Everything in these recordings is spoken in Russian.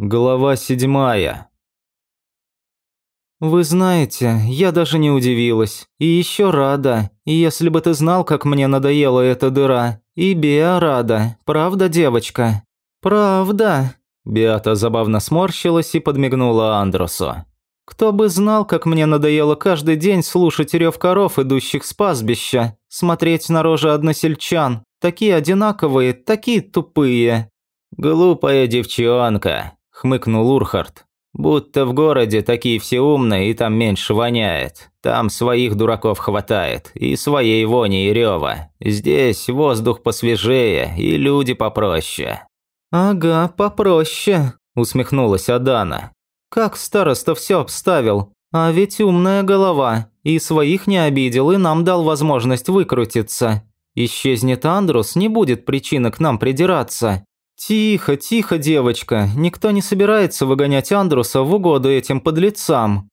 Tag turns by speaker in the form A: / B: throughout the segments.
A: Глава седьмая.
B: «Вы знаете, я даже не удивилась. И еще рада. И если бы ты знал, как мне надоела эта дыра. И Беа рада. Правда, девочка?» «Правда». Беата забавно сморщилась и подмигнула Андрусу. «Кто бы знал, как мне надоело каждый день слушать рев коров, идущих с пастбища, смотреть на рожи односельчан. Такие одинаковые, такие тупые».
A: «Глупая девчонка», хмыкнул Урхард. «Будто в городе такие все умные и там меньше воняет. Там своих дураков хватает, и своей вони и рева. Здесь воздух посвежее и люди попроще».
B: «Ага, попроще», – усмехнулась Адана. «Как староста все обставил. А ведь умная голова. И своих не обидел, и нам дал возможность выкрутиться. Исчезнет Андрус, не будет причины к нам придираться. «Тихо, тихо, девочка, никто не собирается выгонять Андруса в угоду этим подлецам».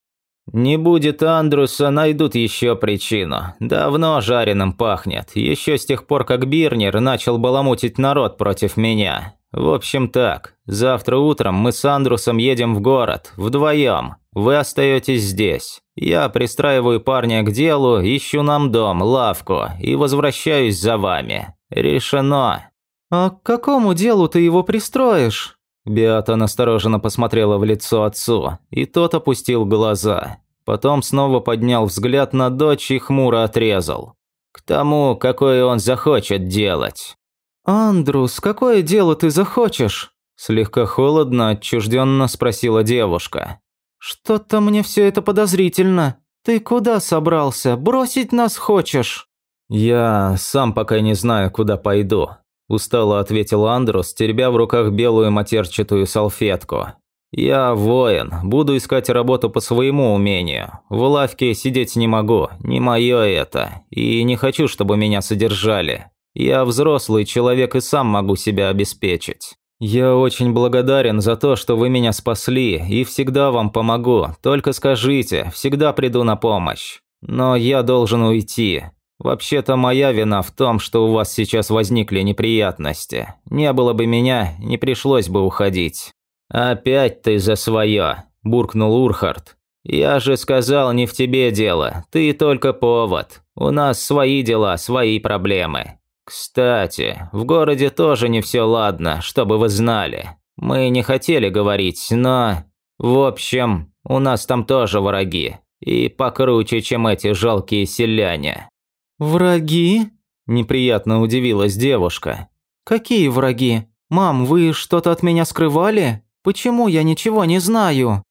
A: «Не будет Андруса, найдут еще причину. Давно жареным пахнет, еще с тех пор, как Бирнер начал баламутить народ против меня. В общем так, завтра утром мы с Андрусом едем в город, вдвоем. Вы остаетесь здесь. Я пристраиваю парня к делу, ищу нам дом, лавку и возвращаюсь за вами. Решено».
B: «А к какому делу ты его пристроишь?»
A: Беата настороженно посмотрела в лицо отцу, и тот опустил глаза. Потом снова поднял взгляд на дочь и хмуро отрезал. «К тому, какое он захочет делать».
B: «Андрус, какое дело ты захочешь?» Слегка холодно, отчужденно спросила девушка. «Что-то мне все это подозрительно. Ты куда собрался? Бросить нас хочешь?»
A: «Я сам пока не знаю, куда пойду», Устало ответил Андрус, теребя в руках белую матерчатую салфетку. «Я воин, буду искать работу по своему умению. В лавке сидеть не могу, не мое это. И не хочу, чтобы меня содержали. Я взрослый человек и сам могу себя обеспечить. Я очень благодарен за то, что вы меня спасли, и всегда вам помогу. Только скажите, всегда приду на помощь. Но я должен уйти. Вообще-то моя вина в том, что у вас сейчас возникли неприятности. Не было бы меня, не пришлось бы уходить. Опять ты за свое, буркнул Урхард. Я же сказал, не в тебе дело, ты только повод. У нас свои дела, свои проблемы. Кстати, в городе тоже не все ладно, чтобы вы знали. Мы не хотели говорить, но... В общем, у нас там тоже враги. И покруче, чем эти жалкие селяне.
B: «Враги?» – неприятно удивилась девушка. «Какие враги? Мам, вы что-то от меня скрывали? Почему я ничего не знаю?»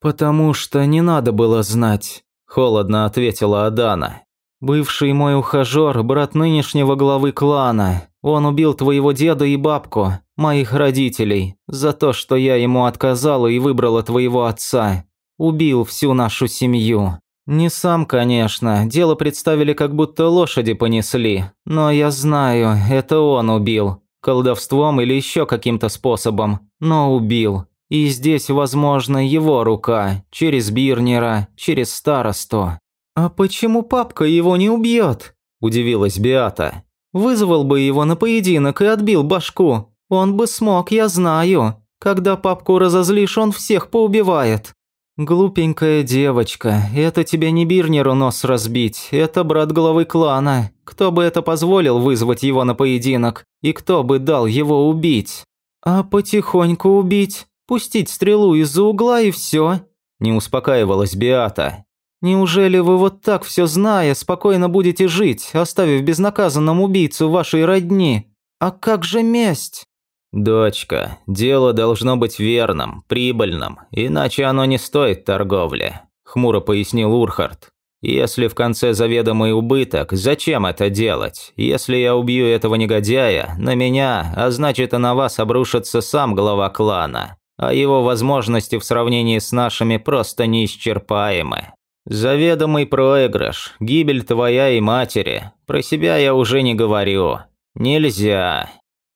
B: «Потому что не надо было знать», – холодно ответила Адана. «Бывший мой ухажер, брат нынешнего главы клана. Он убил твоего деда и бабку, моих родителей, за то, что я ему отказала и выбрала твоего отца. Убил всю нашу семью. «Не сам, конечно. Дело представили, как будто лошади понесли. Но я знаю, это он убил. Колдовством или еще каким-то способом. Но убил. И здесь, возможно, его рука. Через Бирнера, через старосту». «А почему папка его не убьет?» – удивилась Биата. «Вызвал бы его на поединок и отбил башку. Он бы смог, я знаю. Когда папку разозлишь, он всех поубивает». «Глупенькая девочка, это тебе не Бирнеру нос разбить, это брат главы клана. Кто бы это позволил вызвать его на поединок? И кто бы дал его убить? А потихоньку убить? Пустить стрелу из-за угла и все? Не успокаивалась Биата. «Неужели вы вот так все зная, спокойно будете жить, оставив безнаказанным убийцу вашей родни? А как же месть?»
A: «Дочка, дело должно быть верным, прибыльным, иначе оно не стоит торговли», – хмуро пояснил Урхард. «Если в конце заведомый убыток, зачем это делать? Если я убью этого негодяя, на меня, а значит и на вас обрушится сам глава клана, а его возможности в сравнении с нашими просто неисчерпаемы. Заведомый проигрыш, гибель твоя и матери, про себя я уже не говорю. Нельзя,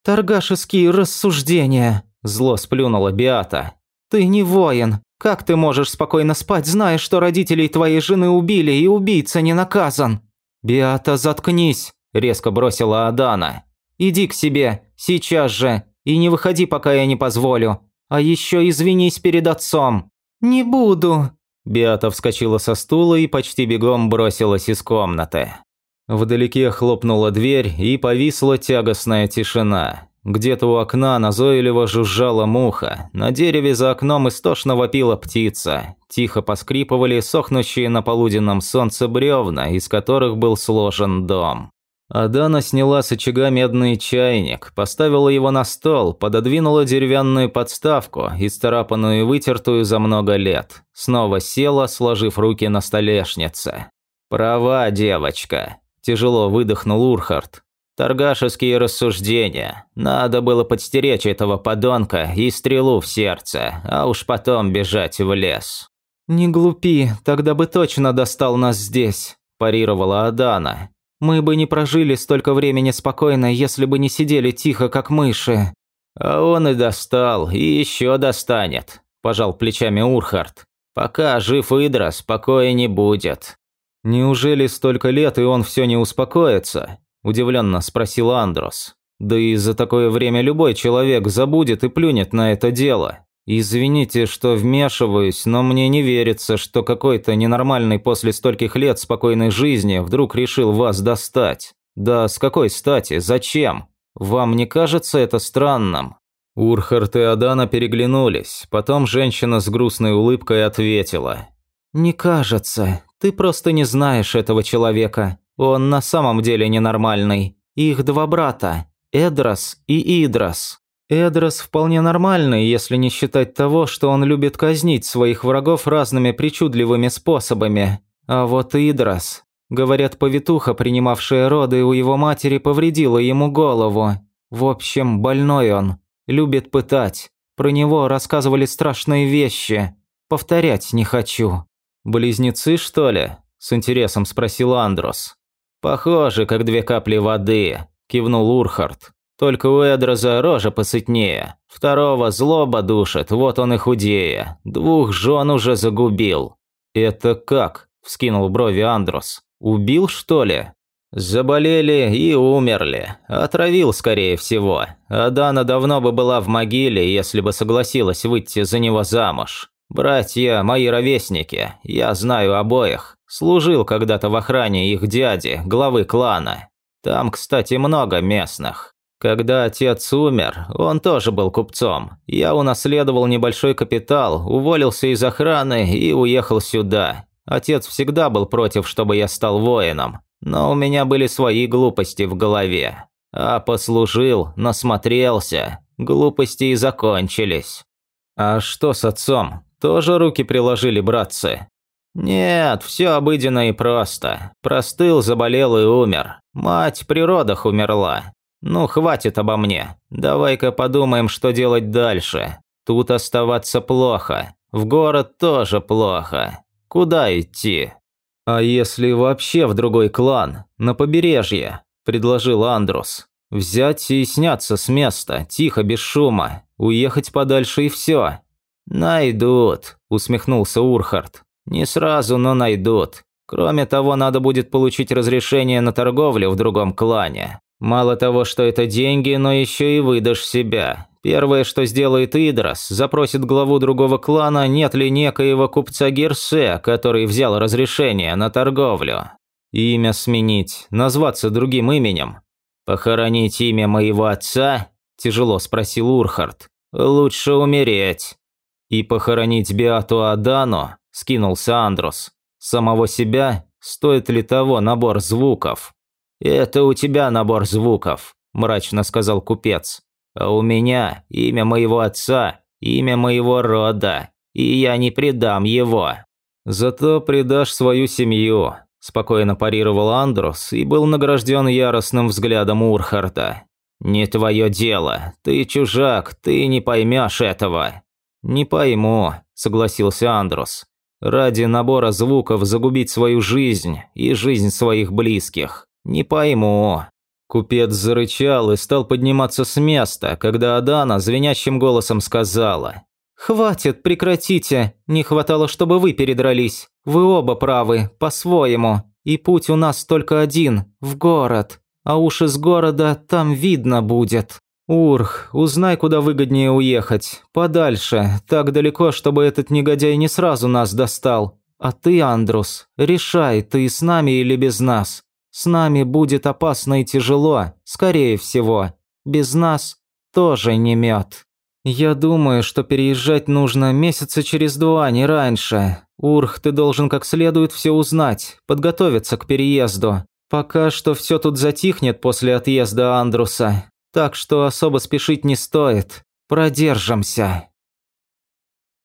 B: «Торгашеские рассуждения», – зло сплюнула Биата. «Ты не воин. Как ты можешь спокойно спать, зная, что родителей твоей жены убили и убийца не наказан?» «Биата, заткнись», – резко бросила Адана. «Иди к себе, сейчас же, и не выходи, пока я не позволю. А еще извинись перед отцом». «Не буду».
A: Беата вскочила со стула и почти бегом бросилась из комнаты. Вдалеке хлопнула дверь, и повисла тягостная тишина. Где-то у окна назойливо жужжала муха, на дереве за окном истошно вопила птица, тихо поскрипывали сохнущие на полуденном солнце бревна, из которых был сложен дом. Адана сняла с очага медный чайник, поставила его на стол, пододвинула деревянную подставку, исцарапанную и вытертую за много лет. Снова села, сложив руки на столешнице. «Права, девочка», – тяжело выдохнул Урхард. «Торгашеские рассуждения. Надо было подстеречь этого подонка и стрелу в сердце, а уж потом бежать в лес».
B: «Не глупи, тогда бы точно достал нас здесь», – парировала Адана. Мы бы не прожили столько времени спокойно, если бы не сидели тихо, как мыши».
A: «А он и достал, и еще достанет», – пожал плечами Урхард. «Пока жив Идра, спокоя не будет».
B: «Неужели столько лет, и он все не успокоится?» – удивленно спросил Андрос. «Да и за такое время любой человек забудет и плюнет на это дело. «Извините, что вмешиваюсь, но мне не верится, что какой-то ненормальный после стольких лет спокойной жизни вдруг решил вас достать. Да с какой стати? Зачем? Вам не кажется это странным?»
A: Урхард и Адана переглянулись, потом женщина с грустной улыбкой ответила.
B: «Не кажется. Ты просто не знаешь этого человека. Он на самом деле ненормальный. Их два брата – Эдрос и Идрос. Эдрос вполне нормальный, если не считать того, что он любит казнить своих врагов разными причудливыми способами. А вот Идрос... Говорят, повитуха, принимавшая роды у его матери, повредила ему голову. В общем, больной он. Любит пытать. Про него рассказывали страшные вещи. Повторять не хочу.
A: «Близнецы, что ли?» – с интересом спросил Андрос. «Похоже, как две капли воды», – кивнул Урхард. Только у Эдроза рожа посытнее. Второго злоба душит, вот он и худее. Двух жен уже загубил». «Это как?» – вскинул брови Андрос. «Убил, что ли?» «Заболели и умерли. Отравил, скорее всего. Адана давно бы была в могиле, если бы согласилась выйти за него замуж. Братья – мои ровесники, я знаю обоих. Служил когда-то в охране их дяди, главы клана. Там, кстати, много местных. Когда отец умер, он тоже был купцом. Я унаследовал небольшой капитал, уволился из охраны и уехал сюда. Отец всегда был против, чтобы я стал воином. Но у меня были свои глупости в голове. А послужил, насмотрелся. Глупости и закончились. А что с отцом? Тоже руки приложили братцы? Нет, все обыденно и просто. Простыл, заболел и умер. Мать при родах умерла. «Ну, хватит обо мне. Давай-ка подумаем, что делать дальше. Тут оставаться плохо. В город тоже плохо. Куда идти?»
B: «А если вообще в другой клан? На побережье?» – предложил Андрус. «Взять и сняться с места, тихо, без шума. Уехать подальше и все».
A: «Найдут», – усмехнулся Урхард. «Не сразу, но найдут. Кроме того, надо будет получить разрешение на торговлю в другом клане. Мало того, что это деньги, но еще и выдашь себя. Первое, что сделает Идрос, запросит главу другого клана, нет ли некоего купца Герсе, который взял разрешение на торговлю. Имя сменить, назваться другим именем. Похоронить имя моего отца? Тяжело спросил Урхард. Лучше умереть. И похоронить Биату Адану? Скинулся Андрос. Самого себя? Стоит ли того набор звуков? «Это у тебя набор звуков», – мрачно сказал купец. «А у меня имя моего отца, имя моего рода, и я не предам его». «Зато предашь свою семью», – спокойно парировал Андрус и был награжден яростным взглядом Урхарда. «Не твое дело. Ты чужак, ты не поймешь этого». «Не пойму», – согласился Андрус. «Ради набора звуков загубить свою жизнь и жизнь своих близких. «Не пойму». Купец зарычал и стал подниматься с места, когда Адана звенящим голосом сказала. «Хватит, прекратите. Не хватало, чтобы вы передрались. Вы оба правы, по-своему. И путь у нас только один – в город. А уж из города там видно будет».
B: «Урх, узнай, куда выгоднее уехать. Подальше, так далеко, чтобы этот негодяй не сразу нас достал. А ты, Андрус, решай, ты с нами или без нас. С нами будет опасно и тяжело, скорее всего. Без нас тоже не мед. Я думаю, что переезжать нужно месяца через два, не раньше. Урх, ты должен как следует все узнать, подготовиться к переезду. Пока что все тут затихнет после отъезда Андруса, так что особо спешить не стоит. Продержимся.